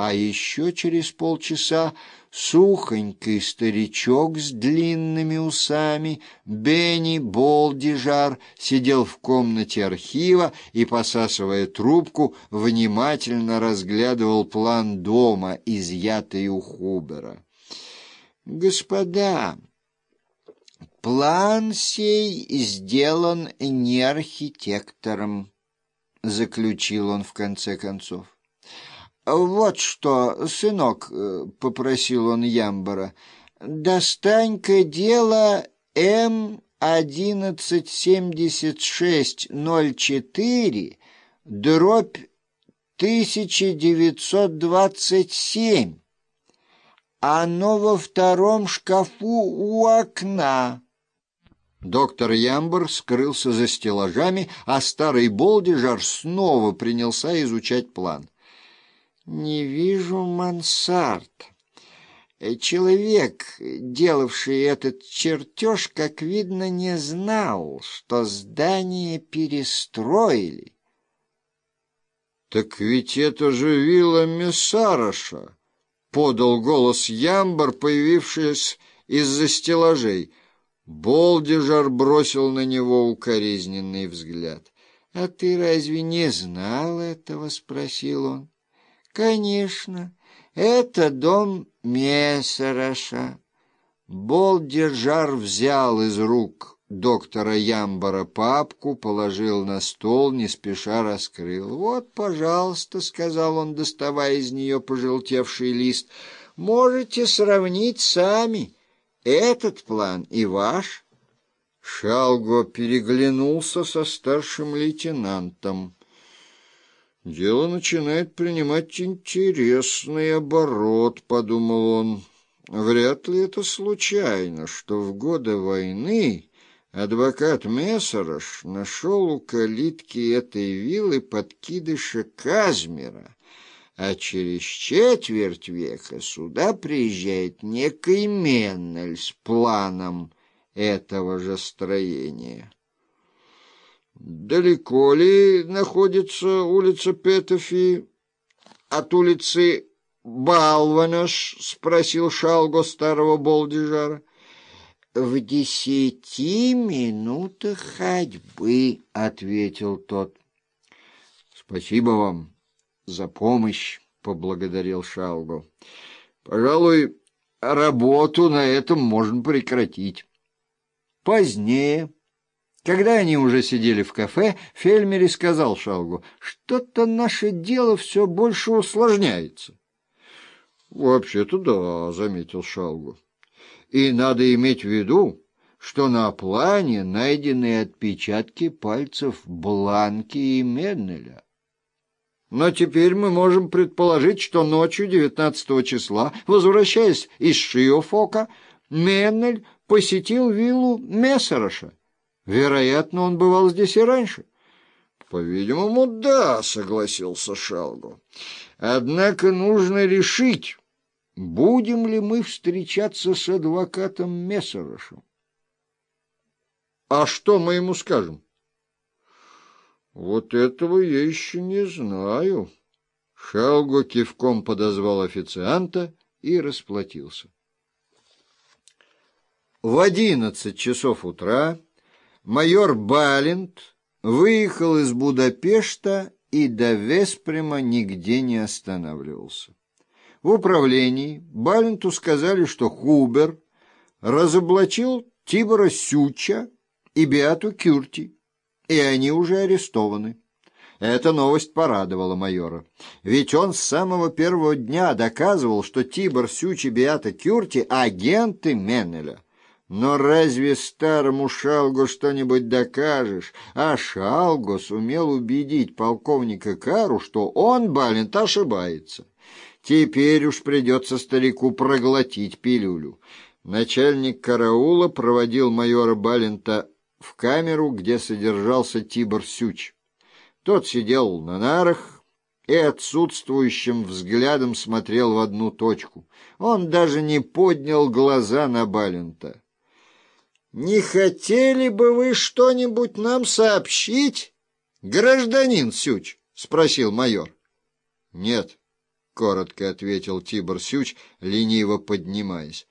А еще через полчаса сухонький старичок с длинными усами, Бенни Болдижар, сидел в комнате архива и, посасывая трубку, внимательно разглядывал план дома, изъятый у Хубера. «Господа!» План сей сделан не архитектором, заключил он в конце концов. «Вот что, сынок», э, — попросил он Ямбара, — «достань-ка дело М-1176-04, дробь 1927. Оно во втором шкафу у окна». Доктор Ямбар скрылся за стеллажами, а старый Болдижар снова принялся изучать план. «Не вижу мансард. Э, человек, делавший этот чертеж, как видно, не знал, что здание перестроили». «Так ведь это же вилла Мессароша!» — подал голос Ямбар, появившись из-за стеллажей. Болдижар бросил на него укоризненный взгляд. «А ты разве не знал этого?» — спросил он. Конечно, это дом Мессераша. Болдержар взял из рук доктора Ямбара папку, положил на стол, не спеша раскрыл. «Вот, пожалуйста», — сказал он, доставая из нее пожелтевший лист, — «можете сравнить сами этот план и ваш». Шалго переглянулся со старшим лейтенантом. «Дело начинает принимать интересный оборот», — подумал он. «Вряд ли это случайно, что в годы войны адвокат Мессорош нашел у калитки этой виллы подкидыша Казмера, а через четверть века сюда приезжает некий Меннель с планом этого же строения». Далеко ли находится улица Петофи от улицы Балванаш? — спросил Шалго старого Болдижара. — В десяти минутах ходьбы, — ответил тот. — Спасибо вам за помощь, — поблагодарил Шалго. — Пожалуй, работу на этом можно прекратить. Позднее... Когда они уже сидели в кафе, Фельмери сказал Шалгу, «Что-то наше дело все больше усложняется». «Вообще-то да», — заметил Шалгу. «И надо иметь в виду, что на плане найдены отпечатки пальцев Бланки и Меннеля. Но теперь мы можем предположить, что ночью 19 числа, возвращаясь из Шиофока, Меннель посетил виллу Мессероша. Вероятно, он бывал здесь и раньше. По-видимому, да, согласился Шалгу. Однако нужно решить, будем ли мы встречаться с адвокатом Мессерошем. А что мы ему скажем? Вот этого я еще не знаю. Шалго кивком подозвал официанта и расплатился. В одиннадцать часов утра майор Балент выехал из Будапешта и до Веспрема нигде не останавливался. В управлении Баленту сказали, что Хубер разоблачил Тибора Сюча и Беату Кюрти, и они уже арестованы. Эта новость порадовала майора, ведь он с самого первого дня доказывал, что Тибор Сюч и Беата Кюрти — агенты Меннеля. Но разве старому Шалгу что-нибудь докажешь? А Шалго сумел убедить полковника Кару, что он, Балент, ошибается. Теперь уж придется старику проглотить пилюлю. Начальник караула проводил майора Балента в камеру, где содержался Тибор Сюч. Тот сидел на нарах и отсутствующим взглядом смотрел в одну точку. Он даже не поднял глаза на Балента. Не хотели бы вы что-нибудь нам сообщить, гражданин Сюч? — спросил майор. — Нет. коротко ответил Тибор Сюч, лениво поднимаясь.